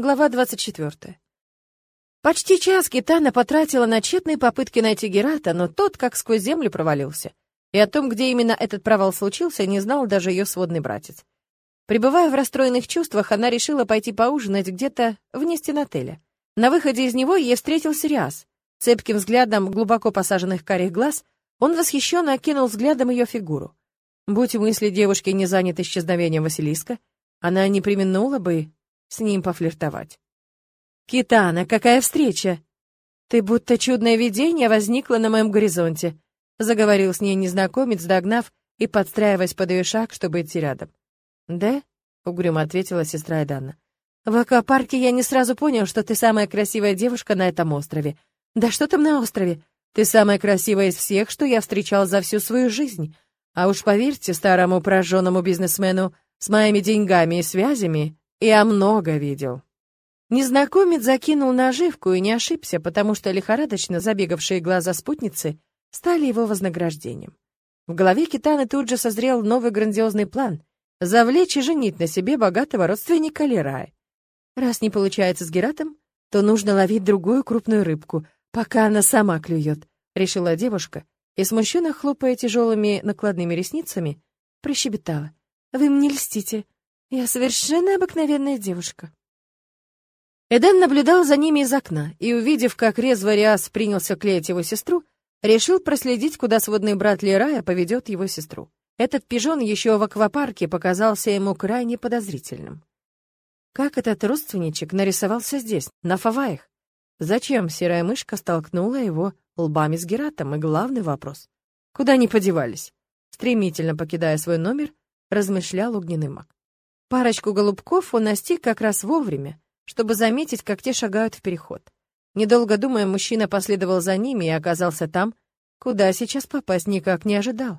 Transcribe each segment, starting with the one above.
Глава 24. Почти час Китана потратила на тщетные попытки найти Герата, но тот как сквозь землю провалился. И о том, где именно этот провал случился, не знал даже ее сводный братец. Пребывая в расстроенных чувствах, она решила пойти поужинать где-то вне стен отеля. На выходе из него ей встретился Риас. Цепким взглядом глубоко посаженных карих глаз он восхищенно окинул взглядом ее фигуру. Будь мысли девушки не заняты исчезновением Василиска, она не применула бы с ним пофлиртовать. «Китана, какая встреча!» «Ты будто чудное видение возникло на моем горизонте», заговорил с ней незнакомец, догнав и подстраиваясь под ее шаг, чтобы идти рядом. «Да?» — угрюмо ответила сестра Эдана. «В аквапарке я не сразу понял, что ты самая красивая девушка на этом острове. Да что там на острове? Ты самая красивая из всех, что я встречал за всю свою жизнь. А уж поверьте старому прожженному бизнесмену, с моими деньгами и связями я много видел. Незнакомец закинул наживку и не ошибся, потому что лихорадочно забегавшие глаза спутницы стали его вознаграждением. В голове Китаны тут же созрел новый грандиозный план — завлечь и женить на себе богатого родственника Лерая. Раз не получается с Гератом, то нужно ловить другую крупную рыбку, пока она сама клюет, — решила девушка, и, смущенно хлопая тяжелыми накладными ресницами, прощебетала. «Вы мне льстите. Я совершенно обыкновенная девушка». Эден наблюдал за ними из окна и, увидев, как резво Риас принялся клеить его сестру, решил проследить, куда сводный брат Лерая поведет его сестру. Этот пижон еще в аквапарке показался ему крайне подозрительным. Как этот родственничек нарисовался здесь, на Фаваях? Зачем серая мышка столкнула его лбами с Гератом? И главный вопрос — куда они подевались? Стремительно покидая свой номер, размышлял огненный маг. Парочку голубков он настиг как раз вовремя, чтобы заметить, как те шагают в переход. Недолго думая, мужчина последовал за ними и оказался там, куда сейчас попасть никак не ожидал.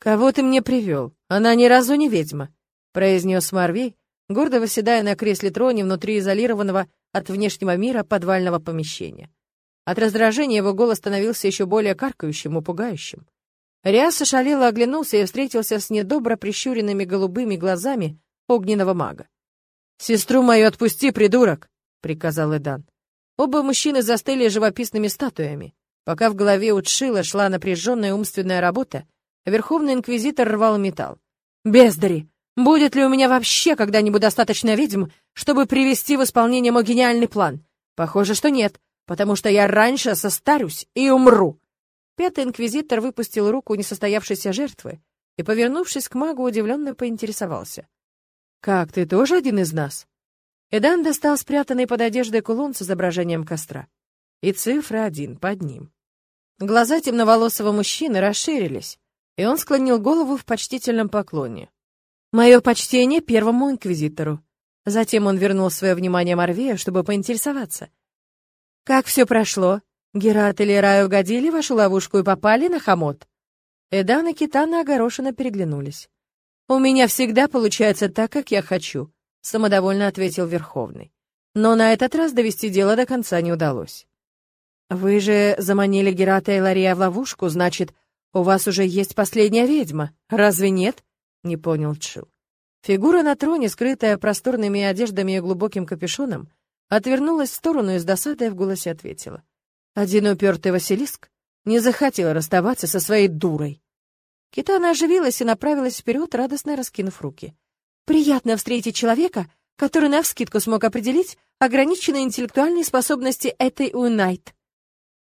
«Кого ты мне привел? Она ни разу не ведьма», — произнес Марвей, гордо восседая на кресле троне внутри изолированного от внешнего мира подвального помещения. От раздражения его голос становился еще более каркающим и пугающим. Риас ошалело оглянулся и встретился с недобро прищуренными голубыми глазами огненного мага. «Сестру мою отпусти, придурок!» — приказал Эдан. Оба мужчины застыли живописными статуями. Пока в голове у Тшила шла напряженная умственная работа, Верховный Инквизитор рвал металл. «Бездари! Будет ли у меня вообще когда-нибудь достаточно ведьм, чтобы привести в исполнение мой гениальный план? Похоже, что нет, потому что я раньше состарюсь и умру!» Пятый Инквизитор выпустил руку несостоявшейся жертвы и, повернувшись к магу, удивленно поинтересовался. «Как, ты тоже один из нас?» Эдан достал спрятанный под одеждой кулон с изображением костра. И цифра один под ним. Глаза темноволосого мужчины расширились, и он склонил голову в почтительном поклоне. «Мое почтение первому инквизитору». Затем он вернул свое внимание Марвею, чтобы поинтересоваться. «Как все прошло? Герат или Рай угодили в вашу ловушку и попали на хомот?» Эдан и Китана огорошенно переглянулись. «У меня всегда получается так, как я хочу», — самодовольно ответил Верховный. Но на этот раз довести дело до конца не удалось. «Вы же заманили Герата и Лария в ловушку, значит, у вас уже есть последняя ведьма, разве нет?» — не понял Чил. Фигура на троне, скрытая просторными одеждами и глубоким капюшоном, отвернулась в сторону и с досадой в голосе ответила. Один упертый Василиск не захотел расставаться со своей дурой. Китана оживилась и направилась вперед, радостно раскинув руки. «Приятно встретить человека, который навскидку смог определить ограниченные интеллектуальные способности этой Унайт».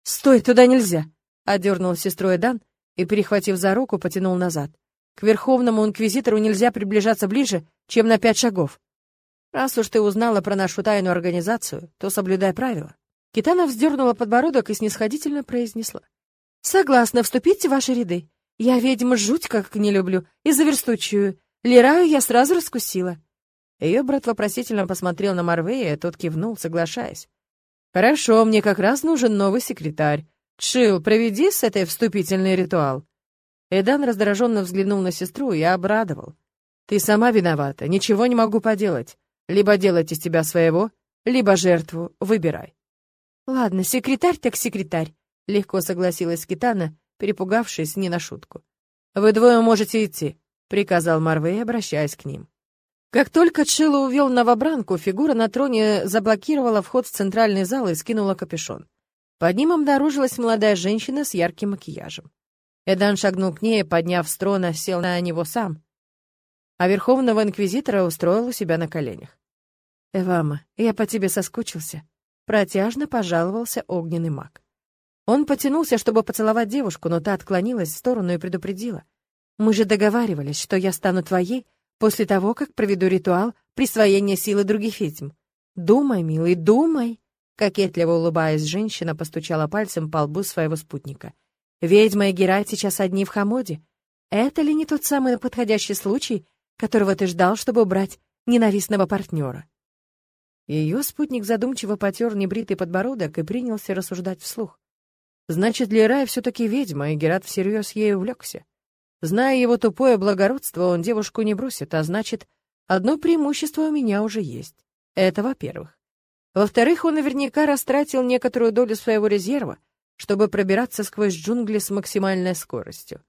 «Стой, туда нельзя!» — одернул сестру Эдан и, перехватив за руку, потянул назад. «К Верховному Инквизитору нельзя приближаться ближе, чем на пять шагов. Раз уж ты узнала про нашу тайную организацию, то соблюдай правила». Китана вздернула подбородок и снисходительно произнесла. «Согласна вступить в ваши ряды. Я ведьм жуть как не люблю, и заверстучую. Лираю я сразу раскусила. Ее брат вопросительно посмотрел на Марвея, тот кивнул, соглашаясь. «Хорошо, мне как раз нужен новый секретарь. Чил, проведи с этой вступительный ритуал». Эдан раздраженно взглянул на сестру и обрадовал. «Ты сама виновата, ничего не могу поделать. Либо делать из тебя своего, либо жертву, выбирай». «Ладно, секретарь так секретарь», — легко согласилась Китана, перепугавшись не на шутку. «Вы двое можете идти», — приказал Марвей, обращаясь к ним. Как только Чилла увел новобранку, фигура на троне заблокировала вход в центральный зал и скинула капюшон. Под ним обнаружилась молодая женщина с ярким макияжем. Эдан шагнул к ней, подняв с трона, сел на него сам, а Верховного Инквизитора устроил у себя на коленях. «Эвама, я по тебе соскучился», — протяжно пожаловался огненный маг. Он потянулся, чтобы поцеловать девушку, но та отклонилась в сторону и предупредила. «Мы же договаривались, что я стану твоей после того, как проведу ритуал присвоения силы других ведьм. Думай, милый, думай!» Кокетливо улыбаясь, женщина постучала пальцем по лбу своего спутника. «Ведьма и Герай сейчас одни в Хамоде. Это ли не тот самый подходящий случай, которого ты ждал, чтобы убрать ненавистного партнера?» Ее спутник задумчиво потер небритый подбородок и принялся рассуждать вслух. «Значит, Лерай все-таки ведьма, и Герат всерьез ею увлекся. Зная его тупое благородство, он девушку не бросит, а значит, одно преимущество у меня уже есть. Это во-первых. Во-вторых, он наверняка растратил некоторую долю своего резерва, чтобы пробираться сквозь джунгли с максимальной скоростью.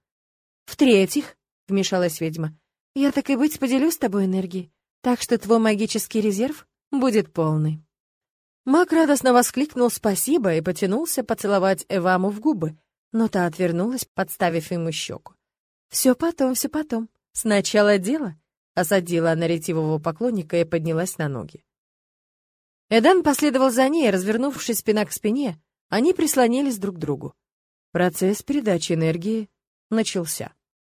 В-третьих, вмешалась ведьма, я так и быть поделюсь с тобой энергией, так что твой магический резерв будет полный. Мак радостно воскликнул «спасибо» и потянулся поцеловать Эваму в губы, но та отвернулась, подставив ему щеку. «Все потом, все потом. Сначала дело», — осадила она ретивого поклонника и поднялась на ноги. Эдан последовал за ней, развернувшись спина к спине, они прислонились друг к другу. Процесс передачи энергии начался.